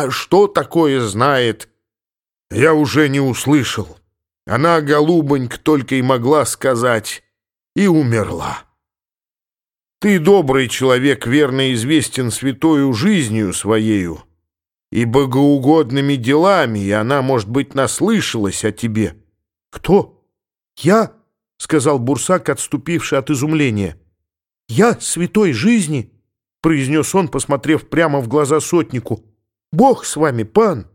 А что такое знает, я уже не услышал. Она, голубонька, только и могла сказать, и умерла. Ты, добрый человек, верно известен святою жизнью своею и богоугодными делами, и она, может быть, наслышалась о тебе. — Кто? Я? — сказал Бурсак, отступивший от изумления. — Я святой жизни? — произнес он, посмотрев прямо в глаза сотнику. — Бог с вами, пан!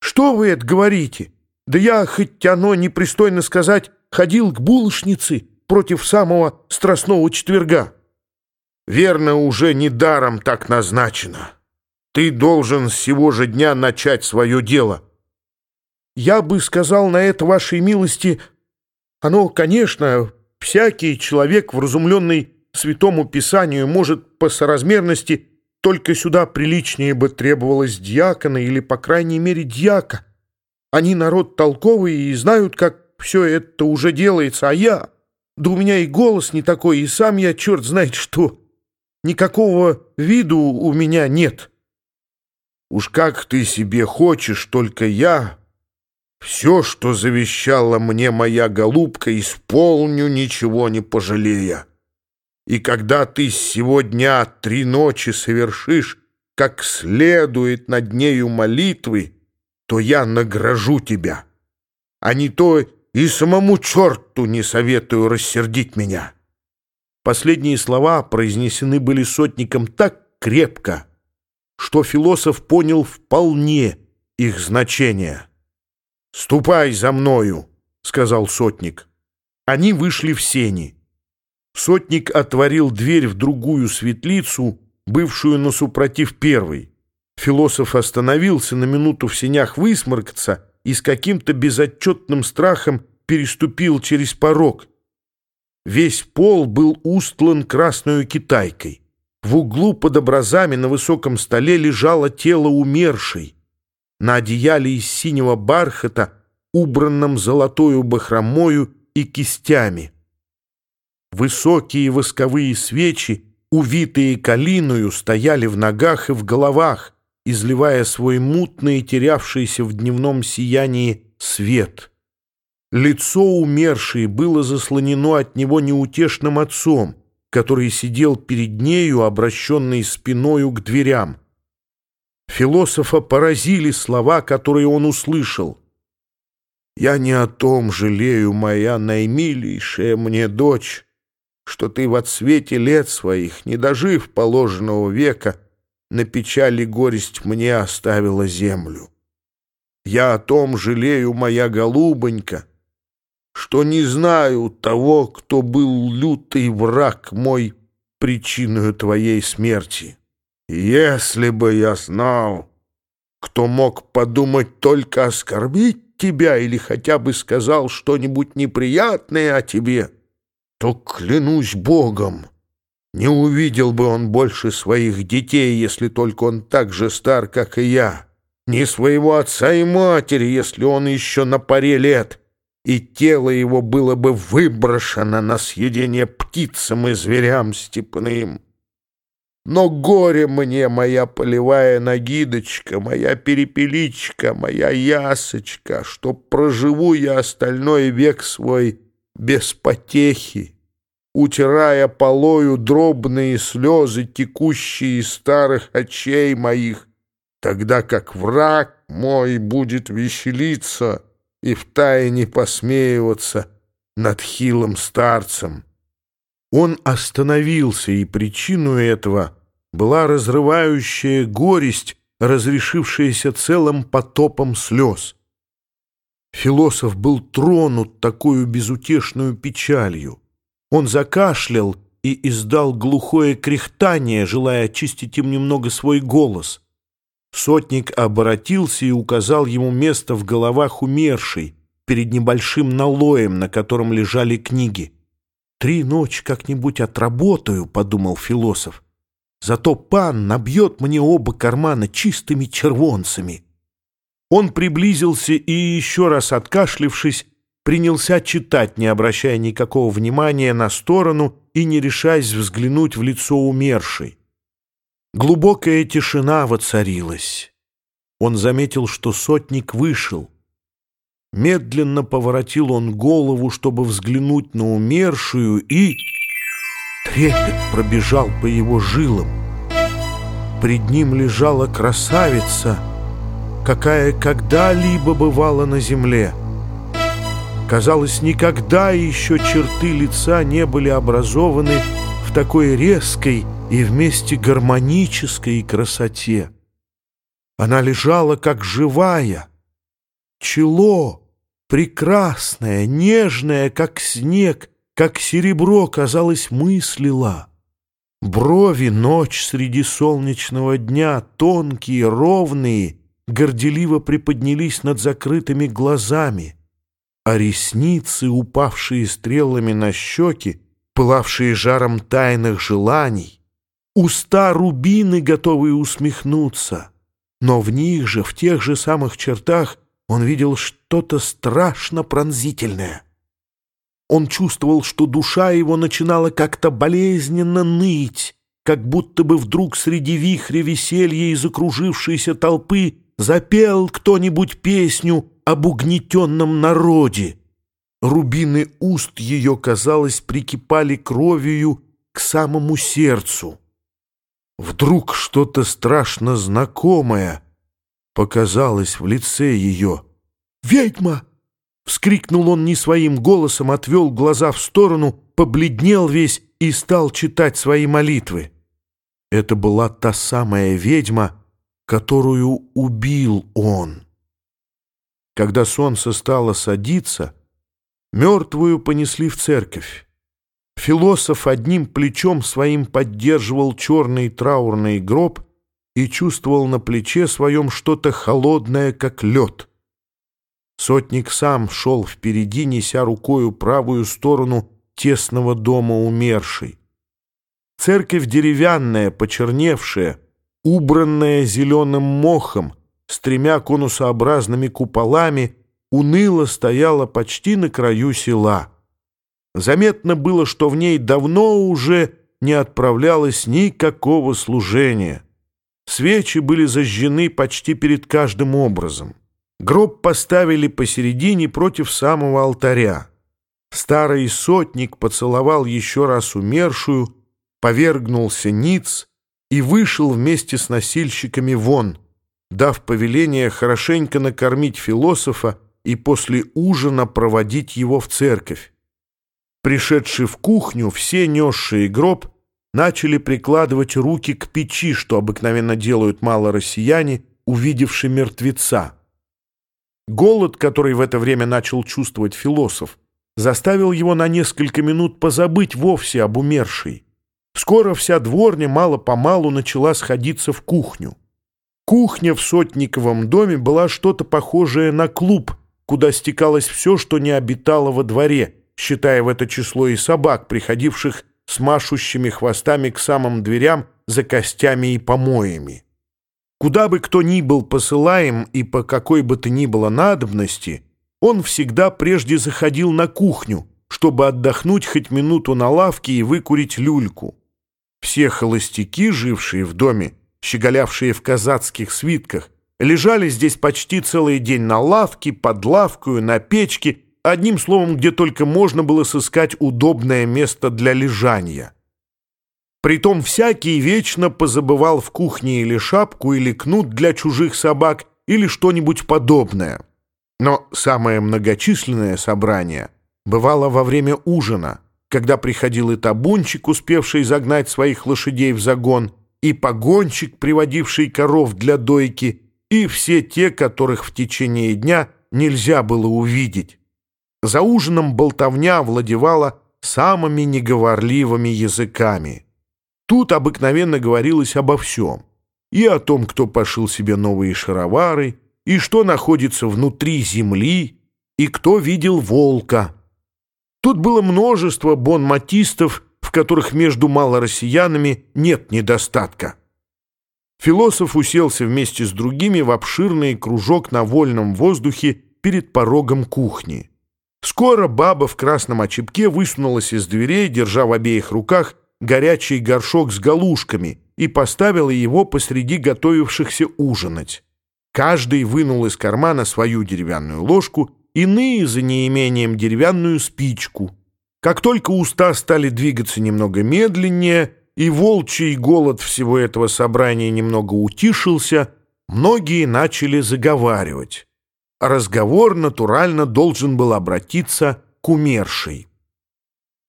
Что вы это говорите? Да я, хоть оно непристойно сказать, ходил к булочнице против самого страстного четверга. Верно, уже недаром так назначено. Ты должен с сего же дня начать свое дело. Я бы сказал на это, вашей милости, оно, конечно, всякий человек, вразумленный святому писанию, может по соразмерности только сюда приличнее бы требовалось дьякона или, по крайней мере, дьяка. Они народ толковый и знают, как все это уже делается, а я... Да у меня и голос не такой, и сам я черт знает что. Никакого виду у меня нет. Уж как ты себе хочешь, только я все, что завещала мне моя голубка, исполню, ничего не пожалея. И когда ты с сего дня три ночи совершишь, как следует над нею молитвы, то я награжу тебя. А не то и самому черту не советую рассердить меня». Последние слова произнесены были сотником так крепко, что философ понял вполне их значение. «Ступай за мною», — сказал сотник. Они вышли в сени. Сотник отворил дверь в другую светлицу, бывшую на супротив первой. Философ остановился на минуту в сенях высморкаться и с каким-то безотчетным страхом переступил через порог. Весь пол был устлан красную китайкой. В углу под образами на высоком столе лежало тело умершей. На одеяле из синего бархата, убранном золотою бахромою и кистями. Высокие восковые свечи, увитые калиною, стояли в ногах и в головах, изливая свой мутный терявшийся в дневном сиянии свет. Лицо умершей было заслонено от него неутешным отцом, который сидел перед нею, обращенный спиною к дверям. Философа поразили слова, которые он услышал. «Я не о том жалею, моя наимилейшая мне дочь, что ты в отсвете лет своих, не дожив положенного века, на печали горесть мне оставила землю. Я о том жалею, моя голубонька, что не знаю того, кто был лютый враг мой причиною твоей смерти. Если бы я знал, кто мог подумать только оскорбить тебя или хотя бы сказал что-нибудь неприятное о тебе, то, клянусь Богом, не увидел бы он больше своих детей, если только он так же стар, как и я, ни своего отца и матери, если он еще на паре лет, и тело его было бы выброшено на съедение птицам и зверям степным. Но горе мне, моя полевая нагидочка, моя перепеличка, моя ясочка, что проживу я остальной век свой без потехи, утирая полою дробные слезы, текущие из старых очей моих, тогда как враг мой будет веселиться — и втайне посмеиваться над хилым старцем. Он остановился, и причиной этого была разрывающая горесть, разрешившаяся целым потопом слез. Философ был тронут такую безутешную печалью. Он закашлял и издал глухое кряхтание, желая очистить им немного свой голос — Сотник обратился и указал ему место в головах умершей, перед небольшим налоем, на котором лежали книги. «Три ночи как-нибудь отработаю», — подумал философ. «Зато пан набьет мне оба кармана чистыми червонцами». Он приблизился и, еще раз откашлившись, принялся читать, не обращая никакого внимания на сторону и не решаясь взглянуть в лицо умершей. Глубокая тишина воцарилась. он заметил, что сотник вышел. Медленно поворотил он голову, чтобы взглянуть на умершую, и... Трепет пробежал по его жилам. Пред ним лежала красавица, какая когда-либо бывала на земле. Казалось, никогда еще черты лица не были образованы в такой резкой и вместе гармонической красоте. Она лежала как живая, чело, прекрасное, нежное, как снег, как серебро, казалось, мыслила. Брови ночь среди солнечного дня, тонкие, ровные, горделиво приподнялись над закрытыми глазами — а ресницы, упавшие стрелами на щеки, пылавшие жаром тайных желаний, уста рубины, готовые усмехнуться, но в них же, в тех же самых чертах, он видел что-то страшно пронзительное. Он чувствовал, что душа его начинала как-то болезненно ныть, как будто бы вдруг среди вихря веселья и закружившейся толпы запел кто-нибудь песню об угнетенном народе. Рубины уст ее, казалось, прикипали кровью к самому сердцу. Вдруг что-то страшно знакомое показалось в лице ее. «Ведьма!» — вскрикнул он не своим голосом, отвел глаза в сторону, побледнел весь и стал читать свои молитвы. Это была та самая ведьма, которую убил он. Когда солнце стало садиться, мертвую понесли в церковь. Философ одним плечом своим поддерживал черный траурный гроб и чувствовал на плече своем что-то холодное, как лед. Сотник сам шел впереди, неся рукою правую сторону тесного дома умершей. Церковь деревянная, почерневшая, убранная зеленым мохом, с тремя конусообразными куполами уныло стояла почти на краю села. Заметно было, что в ней давно уже не отправлялось никакого служения. Свечи были зажжены почти перед каждым образом. Гроб поставили посередине против самого алтаря. Старый сотник поцеловал еще раз умершую, повергнулся ниц и вышел вместе с носильщиками вон — дав повеление хорошенько накормить философа и после ужина проводить его в церковь. Пришедшие в кухню, все несшие гроб, начали прикладывать руки к печи, что обыкновенно делают мало россияне, увидевшие мертвеца. Голод, который в это время начал чувствовать философ, заставил его на несколько минут позабыть вовсе об умершей. Скоро вся дворня мало-помалу начала сходиться в кухню. Кухня в Сотниковом доме была что-то похожее на клуб, куда стекалось все, что не обитало во дворе, считая в это число и собак, приходивших с машущими хвостами к самым дверям за костями и помоями. Куда бы кто ни был посылаем и по какой бы то ни было надобности, он всегда прежде заходил на кухню, чтобы отдохнуть хоть минуту на лавке и выкурить люльку. Все холостяки, жившие в доме, щеголявшие в казацких свитках, лежали здесь почти целый день на лавке, под лавкою, на печке, одним словом, где только можно было сыскать удобное место для лежания. Притом всякий вечно позабывал в кухне или шапку, или кнут для чужих собак, или что-нибудь подобное. Но самое многочисленное собрание бывало во время ужина, когда приходил и табунчик, успевший загнать своих лошадей в загон, и погонщик, приводивший коров для дойки, и все те, которых в течение дня нельзя было увидеть. За ужином болтовня овладевала самыми неговорливыми языками. Тут обыкновенно говорилось обо всем. И о том, кто пошил себе новые шаровары, и что находится внутри земли, и кто видел волка. Тут было множество бонматистов, в которых между малороссиянами нет недостатка. Философ уселся вместе с другими в обширный кружок на вольном воздухе перед порогом кухни. Скоро баба в красном очепке высунулась из дверей, держа в обеих руках горячий горшок с галушками и поставила его посреди готовившихся ужинать. Каждый вынул из кармана свою деревянную ложку, иные за неимением деревянную спичку. Как только уста стали двигаться немного медленнее, и волчий голод всего этого собрания немного утишился, многие начали заговаривать. разговор натурально должен был обратиться к умершей.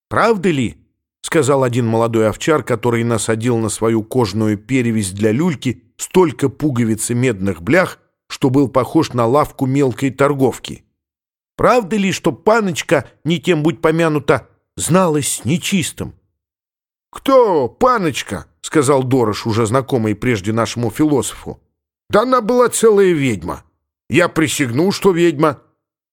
«Правда ли?» — сказал один молодой овчар, который насадил на свою кожаную перевязь для люльки столько пуговиц и медных блях, что был похож на лавку мелкой торговки. «Правда ли, что паночка, не тем будь помянута, зналась нечистым?» «Кто паночка?» — сказал Дорош, уже знакомый прежде нашему философу. «Да она была целая ведьма. Я присягну, что ведьма».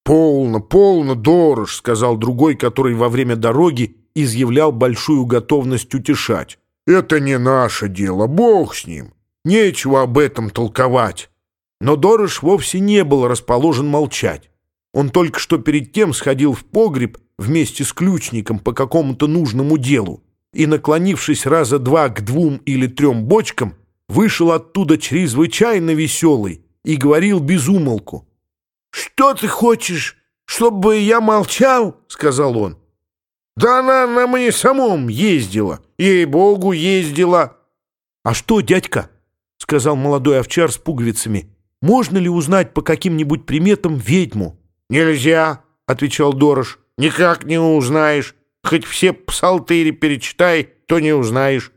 «Полно, полно, Дорош», — сказал другой, который во время дороги изъявлял большую готовность утешать. «Это не наше дело, бог с ним. Нечего об этом толковать». Но Дорош вовсе не был расположен молчать. Он только что перед тем сходил в погреб вместе с ключником по какому-то нужному делу и, наклонившись раза два к двум или трем бочкам, вышел оттуда чрезвычайно веселый и говорил без умолку. «Что ты хочешь, чтобы я молчал?» — сказал он. Да она на мне самом ездила. Ей-богу, ездила. А что, дядька? Сказал молодой овчар с пуговицами. Можно ли узнать по каким-нибудь приметам ведьму? Нельзя, отвечал Дорош. Никак не узнаешь. Хоть все псалтыри перечитай, то не узнаешь.